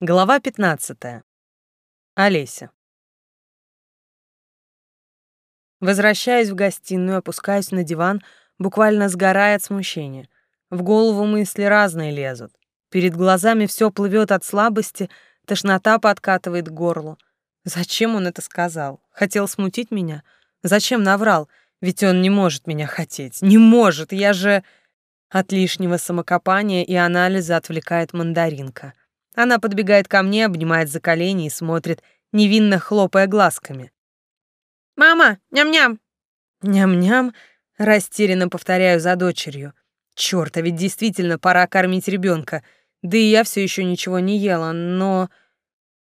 Глава 15. Олеся. Возвращаюсь в гостиную, опускаюсь на диван, буквально сгорая от смущения. В голову мысли разные лезут. Перед глазами все плывет от слабости, тошнота подкатывает к горлу. Зачем он это сказал? Хотел смутить меня? Зачем наврал? Ведь он не может меня хотеть. Не может, я же... От лишнего самокопания и анализа отвлекает мандаринка. Она подбегает ко мне, обнимает за колени и смотрит, невинно хлопая глазками. «Мама, ням-ням!» «Ням-ням?» — растерянно повторяю за дочерью. Чёрт, а ведь действительно пора кормить ребенка. Да и я все еще ничего не ела, но...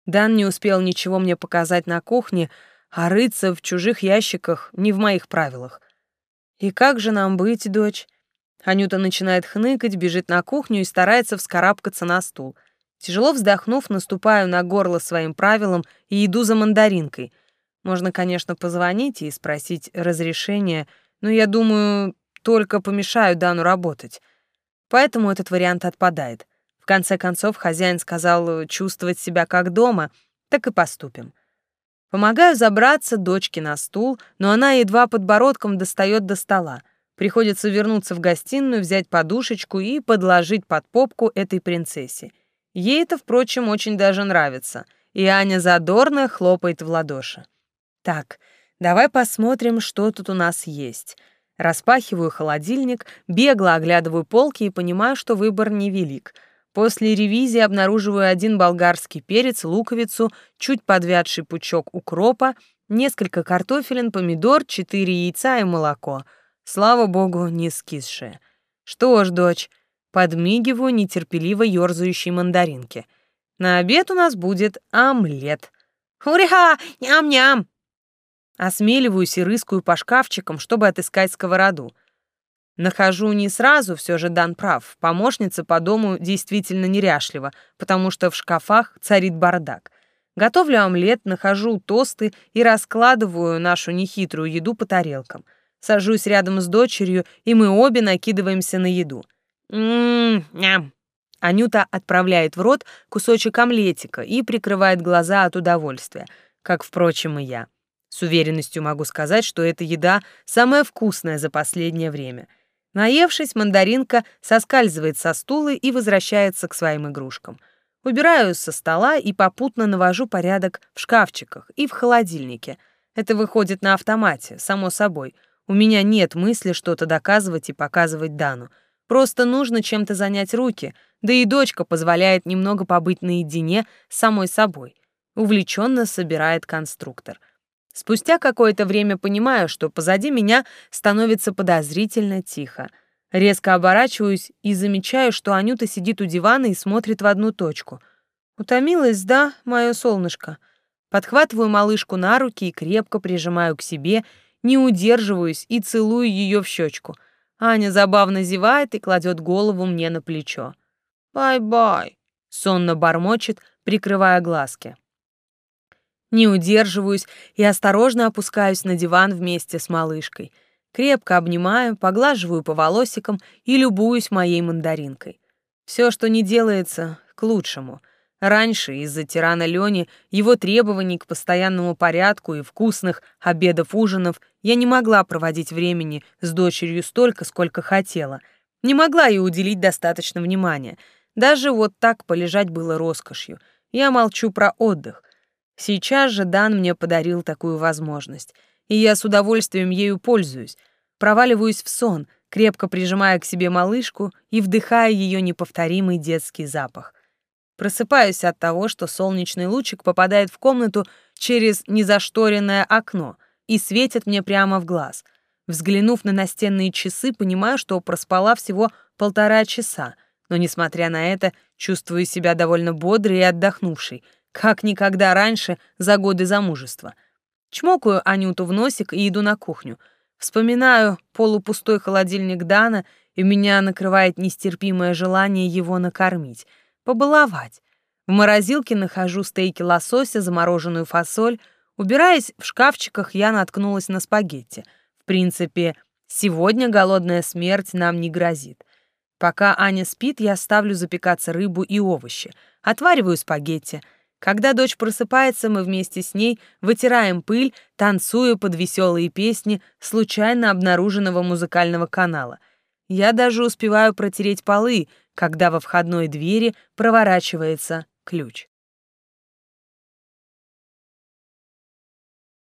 Дан не успел ничего мне показать на кухне, а рыться в чужих ящиках не в моих правилах. И как же нам быть, дочь? Анюта начинает хныкать, бежит на кухню и старается вскарабкаться на стул — Тяжело вздохнув, наступаю на горло своим правилам и иду за мандаринкой. Можно, конечно, позвонить и спросить разрешения, но я думаю, только помешаю Дану работать. Поэтому этот вариант отпадает. В конце концов, хозяин сказал чувствовать себя как дома, так и поступим. Помогаю забраться дочке на стул, но она едва подбородком достает до стола. Приходится вернуться в гостиную, взять подушечку и подложить под попку этой принцессе. Ей это, впрочем, очень даже нравится, и Аня задорно хлопает в ладоши. Так, давай посмотрим, что тут у нас есть. Распахиваю холодильник, бегло оглядываю полки и понимаю, что выбор невелик. После ревизии обнаруживаю один болгарский перец, луковицу, чуть подвядший пучок укропа, несколько картофелин, помидор, четыре яйца и молоко. Слава богу, не скисшее. Что ж, дочь, Подмигиваю нетерпеливо ёрзающей мандаринке. На обед у нас будет омлет. Ура! Ням-ням! Осмеливаюсь и рыскаю по шкафчикам, чтобы отыскать сковороду. Нахожу не сразу, все же Дан прав. Помощница по дому действительно неряшлива, потому что в шкафах царит бардак. Готовлю омлет, нахожу тосты и раскладываю нашу нехитрую еду по тарелкам. Сажусь рядом с дочерью, и мы обе накидываемся на еду. М-ням. Анюта отправляет в рот кусочек омлетика и прикрывает глаза от удовольствия, как, впрочем, и я. С уверенностью могу сказать, что эта еда самая вкусная за последнее время. Наевшись, мандаринка соскальзывает со стула и возвращается к своим игрушкам. Убираю со стола и попутно навожу порядок в шкафчиках и в холодильнике. Это выходит на автомате, само собой. У меня нет мысли что-то доказывать и показывать Дану. Просто нужно чем-то занять руки, да и дочка позволяет немного побыть наедине с самой собой. Увлеченно собирает конструктор. Спустя какое-то время понимаю, что позади меня становится подозрительно тихо. Резко оборачиваюсь и замечаю, что Анюта сидит у дивана и смотрит в одну точку. Утомилась, да, мое солнышко? Подхватываю малышку на руки и крепко прижимаю к себе, не удерживаюсь и целую ее в щечку — Аня забавно зевает и кладет голову мне на плечо. «Бай-бай», — сонно бормочет, прикрывая глазки. Не удерживаюсь и осторожно опускаюсь на диван вместе с малышкой. Крепко обнимаю, поглаживаю по волосикам и любуюсь моей мандаринкой. Все, что не делается, к лучшему. Раньше из-за тирана Лёни, его требований к постоянному порядку и вкусных обедов-ужинов я не могла проводить времени с дочерью столько, сколько хотела. Не могла ей уделить достаточно внимания. Даже вот так полежать было роскошью. Я молчу про отдых. Сейчас же Дан мне подарил такую возможность, и я с удовольствием ею пользуюсь. Проваливаюсь в сон, крепко прижимая к себе малышку и вдыхая ее неповторимый детский запах. Просыпаюсь от того, что солнечный лучик попадает в комнату через незашторенное окно и светит мне прямо в глаз. Взглянув на настенные часы, понимаю, что проспала всего полтора часа, но, несмотря на это, чувствую себя довольно бодрой и отдохнувшей, как никогда раньше за годы замужества. Чмокаю Анюту в носик и иду на кухню. Вспоминаю полупустой холодильник Дана, и меня накрывает нестерпимое желание его накормить — побаловать. В морозилке нахожу стейки лосося, замороженную фасоль. Убираясь в шкафчиках, я наткнулась на спагетти. В принципе, сегодня голодная смерть нам не грозит. Пока Аня спит, я ставлю запекаться рыбу и овощи, отвариваю спагетти. Когда дочь просыпается, мы вместе с ней вытираем пыль, танцуя под веселые песни случайно обнаруженного музыкального канала. Я даже успеваю протереть полы, когда во входной двери проворачивается ключ.